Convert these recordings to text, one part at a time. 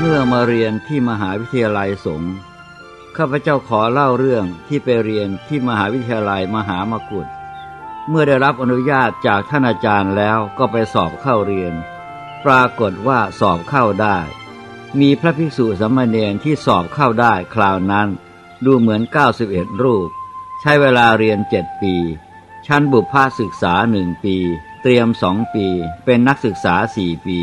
เมื่อมาเรียนที่มหาวิทยาลัยสงฆ์ข้าพเจ้าขอเล่าเรื่องที่ไปเรียนที่มหาวิทยาลัยมหามกุฏเมื่อได้รับอนุญาตจากท่านอาจารย์แล้วก็ไปสอบเข้าเรียน ปรากฏว่าสอบเข้าได้ มีพระภิกษุสมณเณรที่สอบเข้าได้คราวนั้น ดูเหมือน 91 รูป ใช้เวลาเรียนเจ็ดปี ชั้นบุพภาศึกษาหนึ่งปี เตรียมสองปี เป็นนักศึกษาสี่ปี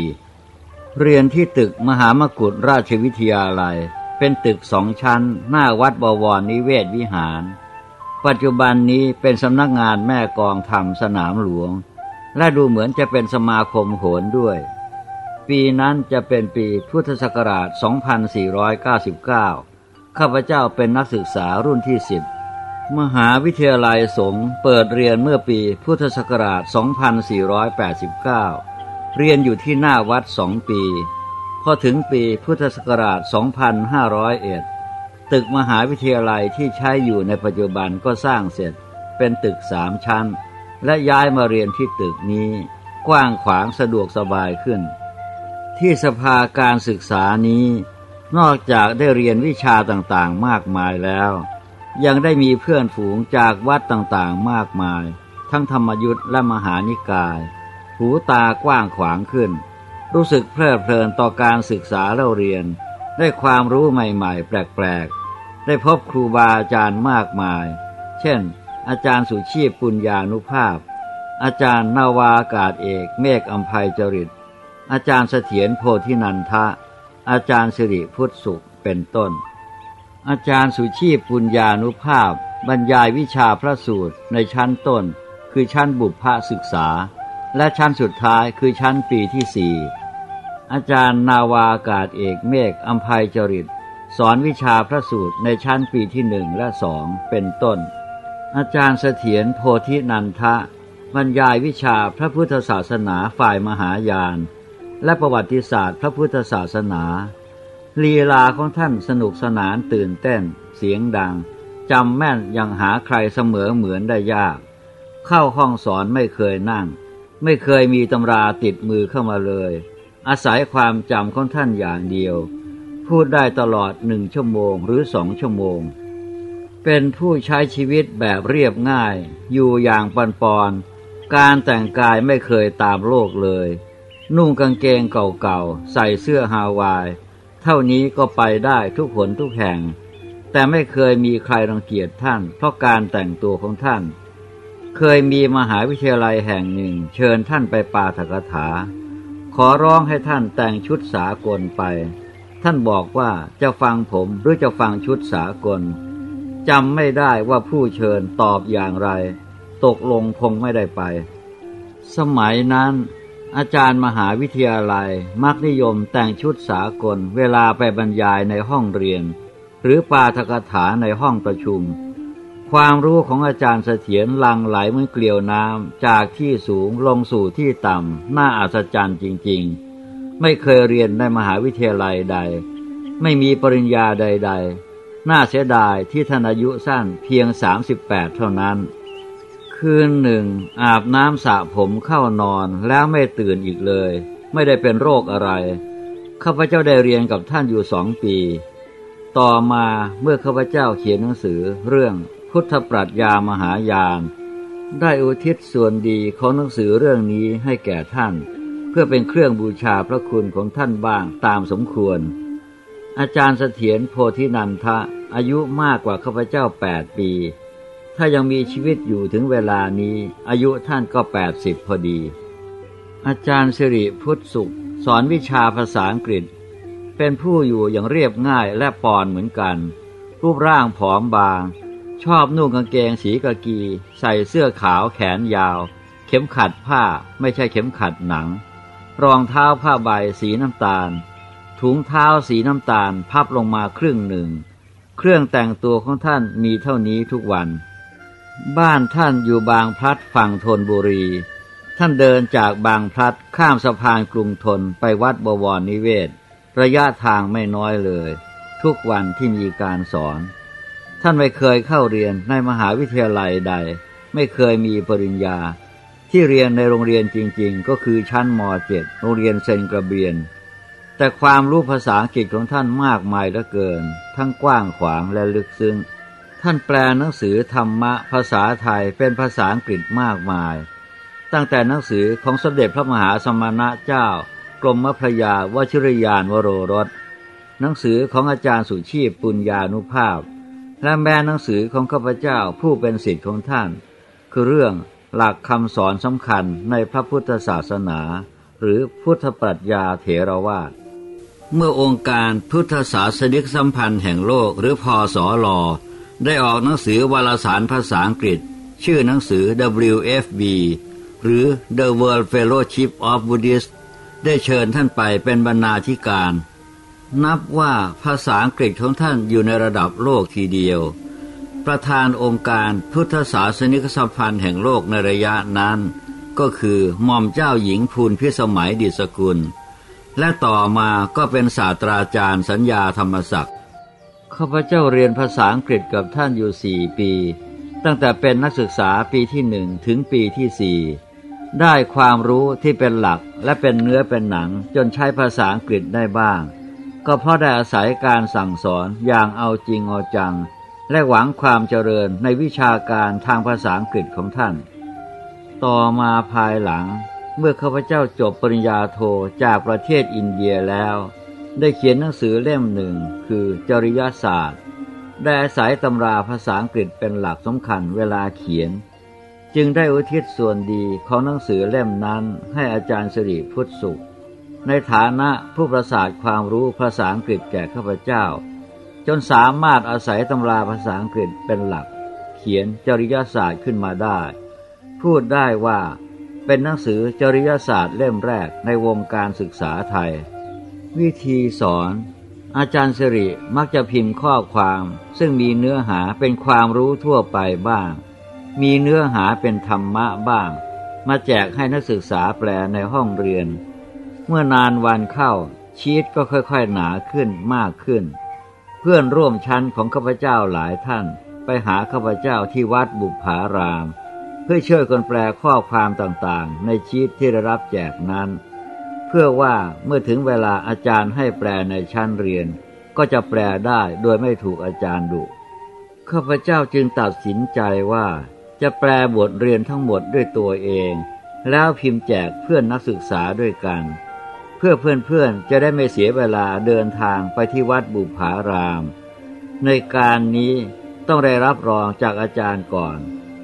เรียนที่ตึกมหามกุฏราชวิทยาลัย เป็นตึกสองชั้น หน้าวัดบวรนิเวศวิหาร ปัจจุบันนี้เป็นสำนักงานแม่กองธรรมสนามหลวง และดูเหมือนจะเป็นสมาคมโหรด้วย ปีนั้นจะเป็นปีพุทธศักราช 2499 ข้าพเจ้าเป็นนักศึกษารุ่นที่สิบมหาวิทยาลัยสงฆ์เปิดเรียนเมื่อปีพุทธศักราช 2489 เรียนอยู่ที่หน้าวัดสองปี พอถึงปีพุทธศักราช 2501 ตึกมหาวิทยาลัยที่ใช้อยู่ในปัจจุบันก็สร้างเสร็จ เป็นตึกสามชั้น และย้ายมาเรียนที่ตึกนี้ กว้างขวางสะดวกสบายขึ้น ที่สภาการศึกษานี้ นอกจากได้เรียนวิชาต่างๆมากมายแล้ว ยังได้มีเพื่อนฝูงจากวัดต่างๆมากมาย ทั้งธรรมยุทธ์และมหานิกาย หูตากว้างขวางขึ้น รู้สึกเพลิดเพลินต่อการศึกษาเล่าเรียน ได้ความรู้ใหม่ๆ แปลกๆ ได้พบครูบาอาจารย์มากมาย เช่น อาจารย์สุชีพปุญญานุภาพ อาจารย์นาวาอากาศเอกเมฆอัมภัยจริต อาจารย์เสถียรโพธินันทะ อาจารย์สิริพุทธสุขเป็นต้น อาจารย์สุชีพปุญญานุภาพ บรรยายวิชาพระสูตรในชั้นต้น คือชั้นบุพพศึกษา และชั้นสุดท้ายคือชั้นปีที่สี่อาจารย์นาวากาศเอกเมฆอัมภัยจริต สอนวิชาพระสูตรในชั้นปีที่หนึ่งและสองเป็นต้น อาจารย์เสถียรโพธินันทะ บรรยายวิชาพระพุทธศาสนาฝ่ายมหายาน และประวัติศาสตร์พระพุทธศาสนา ลีลาของท่านสนุกสนานตื่นเต้น เสียงดังจำแม่นยังหาใครเสมอเหมือนได้ยาก เข้าห้องสอนไม่เคยนั่ง ไม่เคยมีตำราติดมือเข้ามาเลย อาศัยความจำของท่านอย่างเดียว พูดได้ตลอดหนึ่งชั่วโมงหรือสองชั่วโมง เป็นผู้ใช้ชีวิตแบบเรียบง่าย อยู่อย่างปอนปอนๆการแต่งกายไม่เคยตามโลกเลย นุ่งกางเกงเก่าๆ ใส่เสื้อฮาวาย เท่านี้ก็ไปได้ทุกหนทุกแห่ง แต่ไม่เคยมีใครรังเกียจท่านเพราะการแต่งตัวของท่าน เคยมีมหาวิทยาลัยแห่งหนึ่ง เชิญท่านไปปาฐกถา ขอร้องให้ท่านแต่งชุดสากลไป ท่านบอกว่าจะฟังผมหรือจะฟังชุดสากลจำไม่ได้ว่าผู้เชิญตอบอย่างไร ตกลงคงไม่ได้ไป สมัยนั้น อาจารย์มหาวิทยาลัยมักนิยมแต่งชุดสากลเวลาไปบรรยายในห้องเรียน หรือปาฐกถาในห้องประชุม ความรู้ของอาจารย์เสถียรลังไหลเหมือนเกลียวน้ำจากที่สูงลงสู่ที่ต่ำน่าอัศจรรย์จริง ๆ ไม่เคยเรียนในมหาวิทยาลัยใด ไม่มีปริญญาใด ๆ น่าเสียดายที่ท่านอายุสั้นเพียง 38 เท่านั้น คืนหนึ่ง อาบน้ำสระผมเข้านอนแล้วไม่ตื่นอีกเลย ไม่ได้เป็นโรคอะไร ข้าพเจ้าได้เรียนกับท่านอยู่สองปี ต่อมาเมื่อข้าพเจ้าเขียนหนังสือเรื่อง พุทธปรัชญามหายาน ได้อุทิศส่วนดีของหนังสือเรื่องนี้ให้แก่ท่าน เพื่อเป็นเครื่องบูชาพระคุณของท่านบ้างตามสมควร อาจารย์เสถียรโพธินันทะอายุมากกว่าข้าพเจ้าแปดปี ถ้ายังมีชีวิตอยู่ถึงเวลานี้ อายุท่านก็แปดสิบพอดี อาจารย์สิริพุทธสุข สอนวิชาภาษาอังกฤษ เป็นผู้อยู่อย่างเรียบง่ายและปอนเหมือนกัน รูปร่างผอมบาง ชอบนุ่งกางเกงสีกากี ใส่เสื้อขาวแขนยาว เข็มขัดผ้าไม่ใช่เข็มขัดหนัง รองเท้าผ้าใบสีน้ำตาล ถุงเท้าสีน้ำตาลพับลงมาครึ่งหนึ่ง เครื่องแต่งตัวของท่านมีเท่านี้ทุกวัน บ้านท่านอยู่บางพลัดฝั่งธนบุรี ท่านเดินจากบางพลัดข้ามสะพานกรุงทนไปวัดบวรนิเวศ ระยะทางไม่น้อยเลย ทุกวันที่มีการสอน ท่านไม่เคยเข้าเรียนในมหาวิทยาลัยใด ไม่เคยมีปริญญา ที่เรียนในโรงเรียนจริง ๆ ก็คือชั้นม .7 โรงเรียนเซนกระเบียน แต่ความรู้ภาษาอังกฤษของท่านมากมายเหลือเกิน ทั้งกว้างขวางและลึกซึ้ง ท่านแปลหนังสือธรรมะภาษาไทยเป็นภาษาอังกฤษมากมาย ตั้งแต่หนังสือของสมเด็จพระมหาสมณะเจ้ากรมพระยาวชิรยานวโรรสหนังสือของอาจารย์สุชีพปุญญานุภาพ และแม้หนังสือของข้าพเจ้าผู้เป็นศิษย์ของท่าน คือเรื่องหลักคำสอนสำคัญในพระพุทธศาสนา หรือพุทธปรัชญาเถรวาทเมื่อองค์การพุทธศาสนิกสัมพันธ์แห่งโลกหรือพอสอลอได้ออกหนังสือวารสารภาษาอังกฤษ ชื่อหนังสือ WFB หรือ The World Fellowship of Buddhists ได้เชิญท่านไปเป็นบรรณาธิการ นับว่าภาษาอังกฤษของท่านอยู่ในระดับโลกทีเดียว ประธานองค์การพุทธศาสนิกสัมพันธ์แห่งโลกในระยะนั้น ก็คือหม่อมเจ้าหญิงพูนพิสมัยดิสกุล และต่อมาก็เป็นศาสตราจารย์สัญญาธรรมศักดิ์ข้าพเจ้าเรียนภาษาอังกฤษกับท่านอยู่สี่ปี ตั้งแต่เป็นนักศึกษาปีที่หนึ่งถึงปีที่สี่ได้ความรู้ที่เป็นหลักและเป็นเนื้อเป็นหนังจนใช้ภาษาอังกฤษได้บ้าง ก็เพราะได้อาศัยการสั่งสอนอย่างเอาจริงเอาจัง และหวังความเจริญในวิชาการทางภาษาอังกฤษของท่าน ต่อมาภายหลัง เมื่อข้าพเจ้าจบปริญญาโทจากประเทศอินเดียแล้ว ได้เขียนหนังสือเล่มหนึ่งคือจริยศาสตร์ ได้อาศัยตำราภาษาอังกฤษเป็นหลักสำคัญเวลาเขียน จึงได้อุทิศส่วนดีของหนังสือเล่มนั้นให้อาจารย์สิริพุทธสุข ในฐานะผู้ประสาทความรู้ภาษาอังกฤษแก่ข้าพเจ้า จนสามารถอาศัยตำราภาษาอังกฤษเป็นหลัก เขียนจริยศาสตร์ขึ้นมาได้ พูดได้ว่าเป็นหนังสือจริยศาสตร์เล่มแรกในวงการศึกษาไทย วิธีสอน อาจารย์สิริมักจะพิมพ์ข้อความ ซึ่งมีเนื้อหาเป็นความรู้ทั่วไปบ้าง มีเนื้อหาเป็นธรรมะบ้าง มาแจกให้นักศึกษาแปลในห้องเรียน เมื่อนานวันเข้า ชีตก็ค่อยๆหนาขึ้นมากขึ้น เพื่อนร่วมชั้นของข้าพเจ้าหลายท่าน ไปหาข้าพเจ้าที่วัดบุพาราม เพื่อช่วยกันแปลข้อความต่างๆ ในชีตที่ได้รับแจกนั้น เพื่อว่าเมื่อถึงเวลาอาจารย์ให้แปลในชั้นเรียน ก็จะแปลได้โดยไม่ถูกอาจารย์ดุข้าพเจ้าจึงตัดสินใจว่า จะแปลบทเรียนทั้งหมดด้วยตัวเอง แล้วพิมพ์แจกเพื่อนนักศึกษาด้วยกัน พื่อเพื่อนๆจะได้ไม่เสียเวลาเดินทางไปที่วัดบุพาราม ในการนี้ต้องได้รับรองจากอาจารย์ก่อน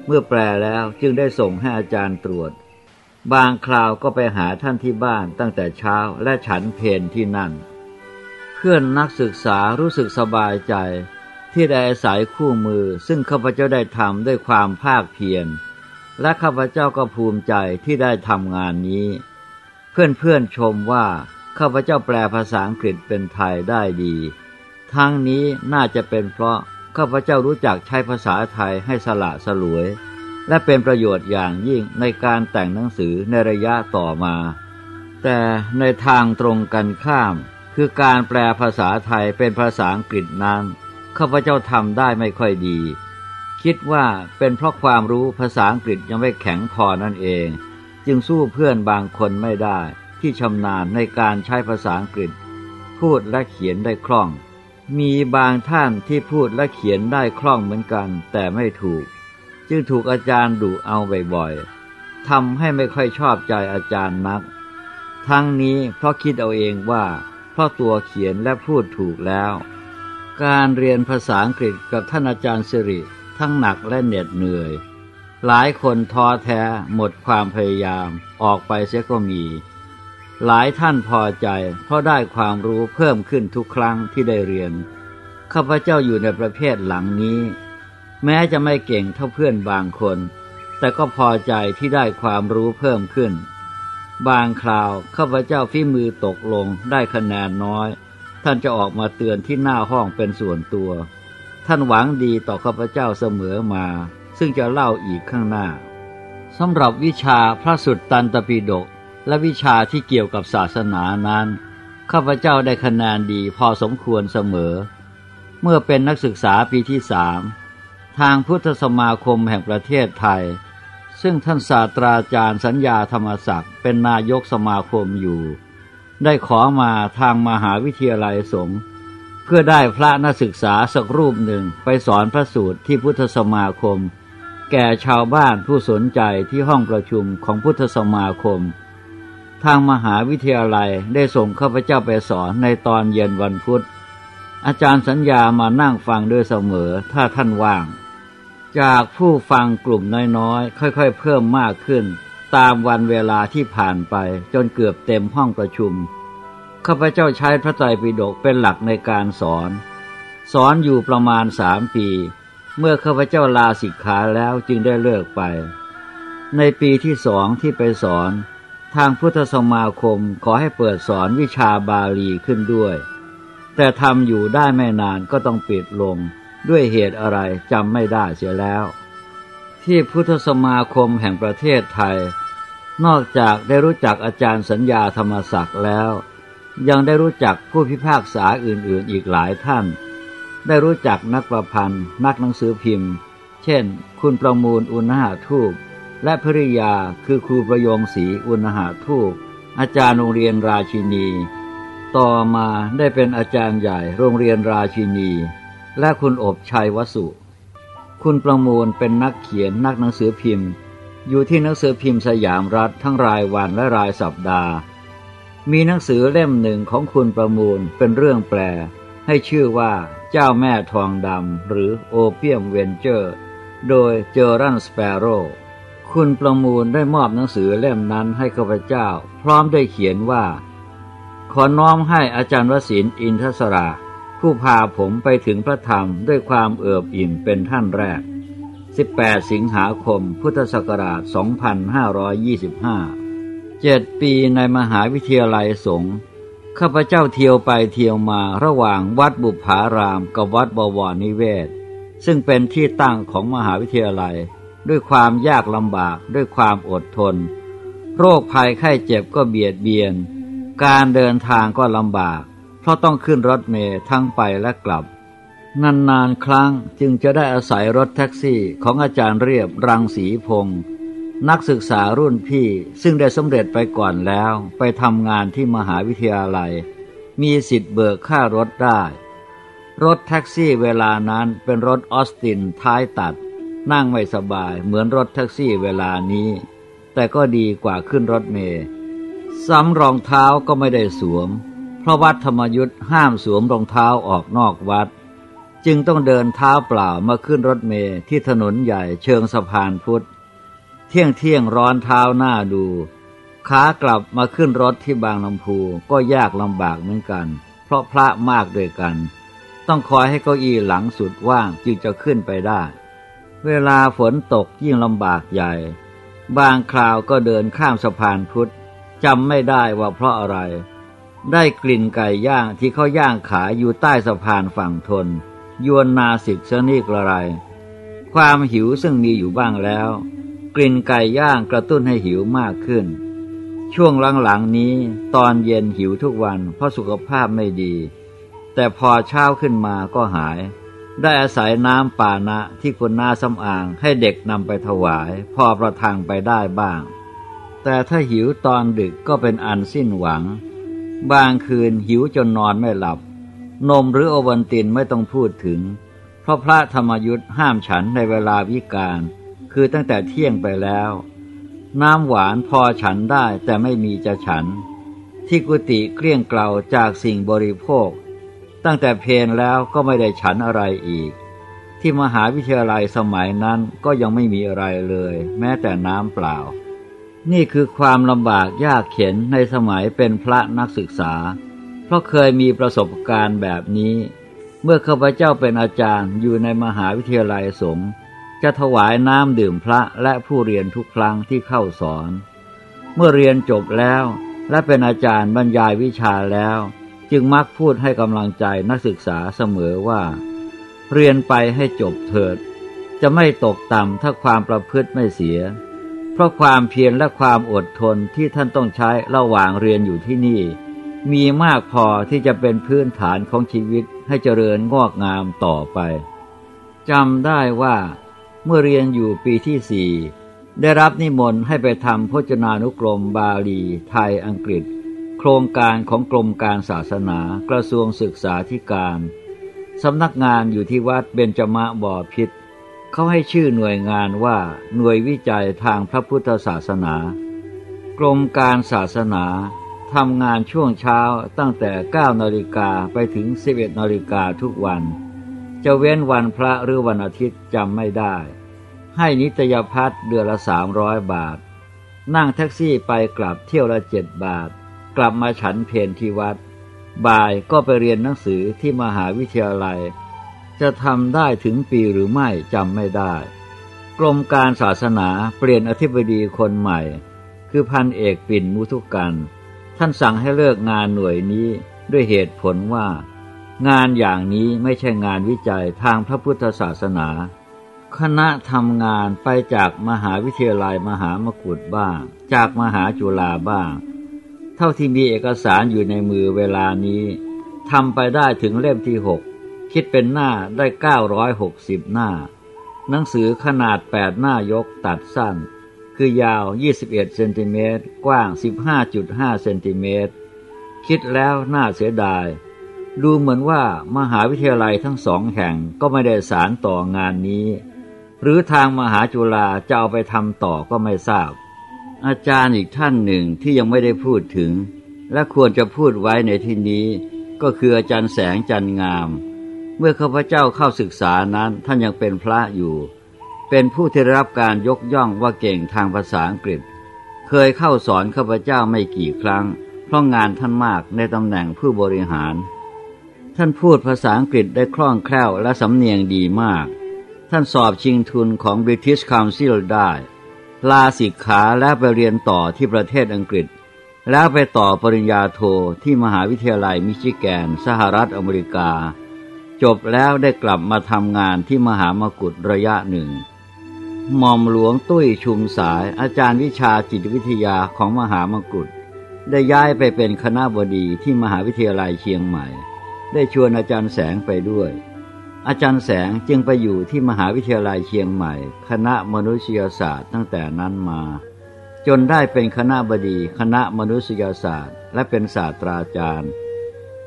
เมื่อแปลแล้วจึงได้ส่งให้อาจารย์ตรวจ บางคราวก็ไปหาท่านที่บ้านตั้งแต่เช้าและฉันเพนที่นั่น เพื่อนนักศึกษารู้สึกสบายใจ ที่ได้อาศัยคู่มือซึ่งข้าพเจ้าได้ทำด้วยความภาคเพียรและข้าพเจ้าก็ภูมิใจที่ได้ทำงานนี้ เพื่อนๆชมว่าข้าพเจ้าแปลภาษาอังกฤษเป็นไทยได้ดี ทั้งนี้น่าจะเป็นเพราะข้าพเจ้ารู้จักใช้ภาษาไทยให้สละสลวย และเป็นประโยชน์อย่างยิ่งในการแต่งหนังสือในระยะต่อมา แต่ในทางตรงกันข้าม คือการแปลภาษาไทยเป็นภาษาอังกฤษนั้นข้าพเจ้าทำได้ไม่ค่อยดี คิดว่าเป็นเพราะความรู้ภาษาอังกฤษยังไม่แข็งพอนั่นเอง จึงสู้เพื่อนบางคนไม่ได้ที่ชำนาญในการใช้ภาษาอังกฤษ พูดและเขียนได้คล่อง มีบางท่านที่พูดและเขียนได้คล่องเหมือนกัน แต่ไม่ถูก จึงถูกอาจารย์ดุเอาบ่อยๆทำให้ไม่ค่อยชอบใจอาจารย์นัก ทั้งนี้เพราะคิดเอาเองว่า เพราะตัวเขียนและพูดถูกแล้ว การเรียนภาษาอังกฤษกับท่านอาจารย์สิริ ทั้งหนักและเหน็ดเหนื่อย หลายคนท้อแท้หมดความพยายามออกไปเสียก็มี หลายท่านพอใจ เพราะได้ความรู้เพิ่มขึ้นทุกครั้งที่ได้เรียน ข้าพเจ้าอยู่ในประเภทหลังนี้ แม้จะไม่เก่งเท่าเพื่อนบางคน แต่ก็พอใจที่ได้ความรู้เพิ่มขึ้น บางคราวข้าพเจ้าฝีมือตกลงได้คะแนนน้อย ท่านจะออกมาเตือนที่หน้าห้องเป็นส่วนตัว ท่านหวังดีต่อข้าพเจ้าเสมอมา ซึ่งจะเล่าอีกข้างหน้าสำหรับวิชาพระสุตตันตปิฎกและวิชาที่เกี่ยวกับศาสนานั้น ข้าพเจ้าได้คะแนนดีพอสมควรเสมอ เมื่อเป็นนักศึกษาปีที่สามทางพุทธสมาคมแห่งประเทศไทย ซึ่งท่านศาสตราจารย์สัญญาธรรมศักดิ์เป็นนายกสมาคมอยู่ ได้ขอมาทางมหาวิทยาลัยสงฆ์เพื่อได้พระนักศึกษาสักรูปหนึ่งไปสอนพระสูตรที่พุทธสมาคม แก่ชาวบ้านผู้สนใจที่ห้องประชุมของพุทธสมาคม ทางมหาวิทยาลัยได้ส่งข้าพเจ้าไปสอนในตอนเย็นวันพุธ อาจารย์สัญญามานั่งฟังด้วยเสมอถ้าท่านว่าง จากผู้ฟังกลุ่มน้อยๆ ค่อยๆ เพิ่มมากขึ้น ตามวันเวลาที่ผ่านไปจนเกือบเต็มห้องประชุมข้าพเจ้าใช้พระไตรปิฎกเป็นหลักในการสอน สอนอยู่ประมาณสามปี เมื่อข้าพเจ้าลาสิกขาแล้วจึงได้เลิกไป ในปีที่สองที่ไปสอน ทางพุทธสมาคมขอให้เปิดสอนวิชาบาลีขึ้นด้วย แต่ทำอยู่ได้ไม่นานก็ต้องปิดลง ด้วยเหตุอะไรจำไม่ได้เสียแล้ว ที่พุทธสมาคมแห่งประเทศไทย นอกจากได้รู้จักอาจารย์สัญญาธรรมศักดิ์แล้ว ยังได้รู้จักผู้พิพากษาอื่นๆอีกหลายท่าน ได้รู้จักนักประพันธ์ นักหนังสือพิมพ์ เช่น คุณประมูลอุณหาทูปและภริยาคือครูประยงศรีอุณหาทูปอาจารย์โรงเรียนราชินี ต่อมาได้เป็นอาจารย์ใหญ่โรงเรียนราชินี และคุณอบ ไชยวสุ คุณประมูลเป็นนักเขียนนักหนังสือพิมพ์ อยู่ที่หนังสือพิมพ์สยามรัฐทั้งรายวันและรายสัปดาห์ มีหนังสือเล่มหนึ่งของคุณประมูลเป็นเรื่องแปล ให้ชื่อว่าเจ้าแม่ทองดำหรือ Opium Venture โดย Gerald Sparrowคุณประมูลได้มอบหนังสือเล่มนั้นให้ข้าพเจ้า พร้อมได้เขียนว่า ขอน้อมให้อาจารย์วสินอินทศรา ผู้พาผมไปถึงพระธรรมด้วยความเอิบอิ่มเป็นท่านแรก 18 สิงหาคม พุทธศักราช 2525เจ็ดปีในมหาวิทยาลัยสงฆ์ ข้าพเจ้าเที่ยวไปเที่ยวมาระหว่างวัดบุพารามกับวัดบวรนิเวศ ซึ่งเป็นที่ตั้งของมหาวิทยาลัย ด้วยความยากลำบากด้วยความอดทน โรคภัยไข้เจ็บก็เบียดเบียน การเดินทางก็ลำบาก เพราะต้องขึ้นรถเมล์ทั้งไปและกลับ นานๆครั้งจึงจะได้อาศัยรถแท็กซี่ของอาจารย์เรียบรังสีพงศ์ นักศึกษารุ่นพี่ซึ่งได้สำเร็จไปก่อนแล้วไปทำงานที่มหาวิทยาลัย มีสิทธิ์เบิกค่ารถได้ รถแท็กซี่เวลานั้นเป็นรถออสตินท้ายตัด นั่งไม่สบายเหมือนรถแท็กซี่เวลานี้ แต่ก็ดีกว่าขึ้นรถเมล์ซ้ำรองเท้าก็ไม่ได้สวม เพราะวัดธรรมยุทธ์ห้ามสวมรองเท้าออกนอกวัด จึงต้องเดินเท้าเปล่ามาขึ้นรถเมล์ที่ถนนใหญ่เชิงสะพานพุทธ เที่ยงเที่ยงร้อนเท้าหน้าดูขากลับมาขึ้นรถที่บางลำพูก็ยากลำบากเหมือนกัน เพราะพระมากด้วยกัน ต้องคอยให้เก้าอี้หลังสุดว่างจึงจะขึ้นไปได้ เวลาฝนตกยิ่งลำบากใหญ่ บางคราวก็เดินข้ามสะพานพุทธจำไม่ได้ว่าเพราะอะไร ได้กลิ่นไก่ย่างที่เขาย่างขายอยู่ใต้สะพานฝั่งทน ยวนนาสิกเสนิกระไร ความหิวซึ่งมีอยู่บ้างแล้ว กลิ่นไก่ย่างกระตุ้นให้หิวมากขึ้น ช่วงหลังๆนี้ตอนเย็นหิวทุกวันเพราะสุขภาพไม่ดี แต่พอเช้าขึ้นมาก็หาย ได้อาศัยน้ำป่านะที่คุณนาสำอางให้เด็กนำไปถวาย พอประทังไปได้บ้าง แต่ถ้าหิวตอนดึกก็เป็นอันสิ้นหวัง บางคืนหิวจนนอนไม่หลับ นมหรือโอวันตินไม่ต้องพูดถึง เพราะพระธรรมยุทธ์ห้ามฉันในเวลาวิกาล คือตั้งแต่เที่ยงไปแล้ว น้ำหวานพอฉันได้แต่ไม่มีจะฉัน ที่กุฏิเกลี้ยงเกลาจากสิ่งบริโภค ตั้งแต่เพนแล้วก็ไม่ได้ฉันอะไรอีก ที่มหาวิทยาลัยสมัยนั้นก็ยังไม่มีอะไรเลย แม้แต่น้ำเปล่า นี่คือความลำบากยากเข็นในสมัยเป็นพระนักศึกษา เพราะเคยมีประสบการณ์แบบนี้ เมื่อข้าพเจ้าเป็นอาจารย์อยู่ในมหาวิทยาลัยสงฆ์ จะถวายน้ำดื่มพระและผู้เรียนทุกครั้งที่เข้าสอน เมื่อเรียนจบแล้วและเป็นอาจารย์บรรยายวิชาแล้ว จึงมักพูดให้กำลังใจนักศึกษาเสมอว่า เรียนไปให้จบเถิด จะไม่ตกต่ำถ้าความประพฤติไม่เสีย เพราะความเพียรและความอดทนที่ท่านต้องใช้ระหว่างเรียนอยู่ที่นี่ มีมากพอที่จะเป็นพื้นฐานของชีวิตให้เจริญงอกงามต่อไปจำได้ว่า เมื่อเรียนอยู่ปีที่สี่ได้รับนิมนต์ให้ไปทำพจนานุกรมบาลี ไทยอังกฤษ โครงการของกรมการศาสนากระทรวงศึกษาธิการสำนักงานอยู่ที่วัดเบญจมะบ่อพิษเขาให้ชื่อหน่วยงานว่าหน่วยวิจัยทางพระพุทธศาสนา กรมการศาสนาทำงานช่วงเช้าตั้งแต่ 9 นาฬิกาไปถึง 11 นาฬิกาทุกวัน จะเว้นวันพระหรือวันอาทิตย์จำไม่ได้ ให้นิตยพัฒน์เดือนละสามร้อยบาท นั่งแท็กซี่ไปกลับเที่ยวละเจ็ดบาท กลับมาฉันเพนที่วัด บ่ายก็ไปเรียนหนังสือที่มหาวิทยาลัย จะทำได้ถึงปีหรือไม่จำไม่ได้ กรมการศาสนาเปลี่ยนอธิบดีคนใหม่ คือพันเอกปิ่นมุทุกัน ท่านสั่งให้เลิกงานหน่วยนี้ด้วยเหตุผลว่า งานอย่างนี้ไม่ใช่งานวิจัยทางพระพุทธศาสนา คณะทำงานไปจากมหาวิทยาลัยมหามกุฏบ้าง จากมหาจุฬาบ้าง เท่าที่มีเอกสารอยู่ในมือเวลานี้ทำไปได้ถึงเล่มที่หกคิดเป็นหน้าได้เก้าร้อยหกสิบหน้า หนังสือขนาดแปดหน้ายกตัดสั้น คือยาว 21 เซนติเมตร กว้าง 15.5 เซนติเมตร คิดแล้วน่าเสียดาย ดูเหมือนว่ามหาวิทยาลัยทั้งสองแห่งก็ไม่ได้สารต่องานนี้ หรือทางมหาจุฬาจะเอาไปทำต่อก็ไม่ทราบ อาจารย์อีกท่านหนึ่งที่ยังไม่ได้พูดถึง และควรจะพูดไว้ในที่นี้ ก็คืออาจารย์แสงจันงาม เมื่อข้าพเจ้าเข้าศึกษานั้นท่านยังเป็นพระอยู่ เป็นผู้ที่ได้รับการยกย่องว่าเก่งทางภาษาอังกฤษ เคยเข้าสอนข้าพเจ้าไม่กี่ครั้ง เพราะงานท่านมากในตำแหน่งผู้บริหาร ท่านพูดภาษาอังกฤษได้คล่องแคล่วและสำเนียงดีมาก ท่านสอบชิงทุนของ British Council ได้ ลาสิกขาและไปเรียนต่อที่ประเทศอังกฤษ แล้วไปต่อปริญญาโทที่มหาวิทยาลัยมิชิแกน สหรัฐอเมริกา จบแล้วได้กลับมาทำงานที่มหามกุฏระยะหนึ่งหม่อมหลวงตุ้ยชุมสายอาจารย์วิชาจิตวิทยาของมหามกุฏได้ย้ายไปเป็นคณะบดีที่มหาวิทยาลัยเชียงใหม่ ได้ชวนอาจารย์แสงไปด้วย อาจารย์แสงจึงไปอยู่ที่มหาวิทยาลัยเชียงใหม่ คณะมนุษยศาสตร์ตั้งแต่นั้นมา จนได้เป็นคณะบดี คณะมนุษยศาสตร์ และเป็นศาสตราจารย์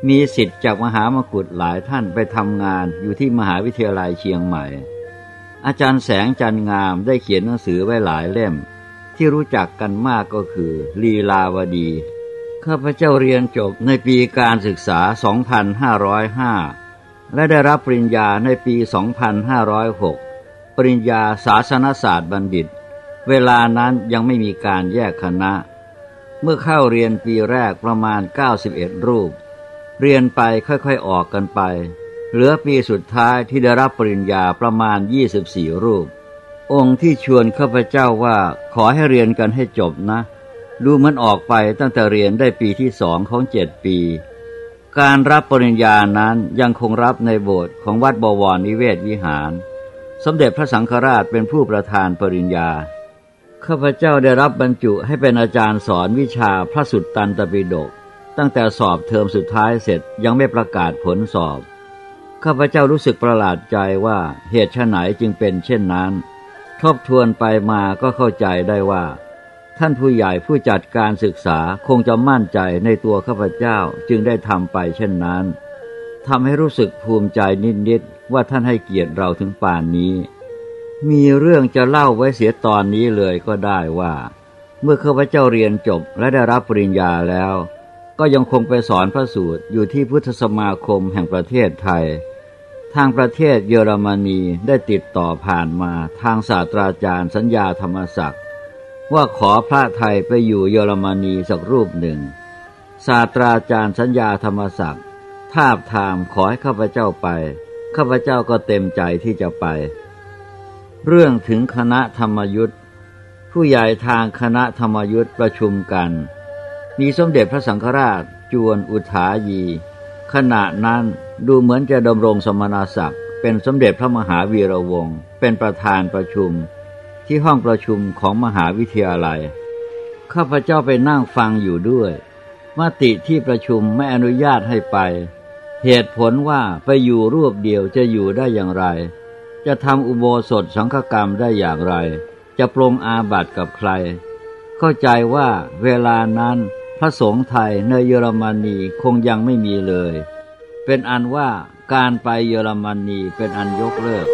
มีสิทธิ์จากมหามกุฏหลายท่านไปทำงานอยู่ที่มหาวิทยาลัยเชียงใหม่ อาจารย์แสงจันงามได้เขียนหนังสือไว้หลายเล่ม ที่รู้จักกันมากก็คือ ลีลาวดี ข้าพเจ้าเรียนจบในปีการศึกษา 2505 และได้รับปริญญาในปี 2506 ปริญญาศาสนศาสตร์บัณฑิต เวลานั้นยังไม่มีการแยกคณะ เมื่อเข้าเรียนปีแรกประมาณ 91 รูป เรียนไปค่อยๆออกกันไป เหลือปีสุดท้ายที่ได้รับปริญญาประมาณ 24 รูป องค์ที่ชวนข้าพเจ้าว่าขอให้เรียนกันให้จบนะ ดูมันออกไปตั้งแต่เรียนได้ปีที่สองของเจ็ดปี การรับปริญญานั้นยังคงรับในโบสถ์ของวัดบวรนิเวศวิหาร สมเด็จพระสังฆราชเป็นผู้ประธานปริญญา ข้าพเจ้าได้รับบรรจุให้เป็นอาจารย์สอนวิชาพระสุตตันตปิฎกตั้งแต่สอบเทอมสุดท้ายเสร็จยังไม่ประกาศผลสอบ ข้าพเจ้ารู้สึกประหลาดใจว่าเหตุไหนจึงเป็นเช่นนั้น ทบทวนไปมาก็เข้าใจได้ว่า ท่านผู้ใหญ่ผู้จัดการศึกษาคงจะมั่นใจในตัวข้าพเจ้าจึงได้ทำไปเช่นนั้นทำให้รู้สึกภูมิใจนิดๆว่าท่านให้เกียรติเราถึงป่านนี้ มีเรื่องจะเล่าไว้เสียตอนนี้เลยก็ได้ว่า เมื่อข้าพเจ้าเรียนจบและได้รับปริญญาแล้ว ก็ยังคงไปสอนพระสูตรอยู่ที่พุทธสมาคมแห่งประเทศไทย ทางประเทศเยอรมนีได้ติดต่อผ่านมาทางศาสตราจารย์สัญญาธรรมศักดิ์ ว่าขอพระไทยไปอยู่เยอรมนีสักรูปหนึ่ง ศาสตราจารย์สัญญาธรรมศักดิ์ทาบทามขอให้ข้าพเจ้าไป ข้าพเจ้าก็เต็มใจที่จะไป เรื่องถึงคณะธรรมยุทธ์ผู้ใหญ่ทางคณะธรรมยุทธ์ประชุมกัน มีสมเด็จพระสังฆราชจวนอุทายี ขณะนั้นดูเหมือนจะดำรงสมณศักดิ์เป็นสมเด็จพระมหาวีระวงศ์เป็นประธานประชุม ที่ห้องประชุมของมหาวิทยาลัย ข้าพเจ้าไปนั่งฟังอยู่ด้วยมติที่ประชุมไม่อนุญาตให้ไป เหตุผลว่าไปอยู่รวบเดียวจะอยู่ได้อย่างไร จะทำอุโบสถสังฆกรรมได้อย่างไร จะปรงอาบัติกับใคร เข้าใจว่าเวลานั้นพระสงฆ์ไทยในเยอรมนีคงยังไม่มีเลย เป็นอันว่าการไปเยอรมนีเป็นอันยกเลิก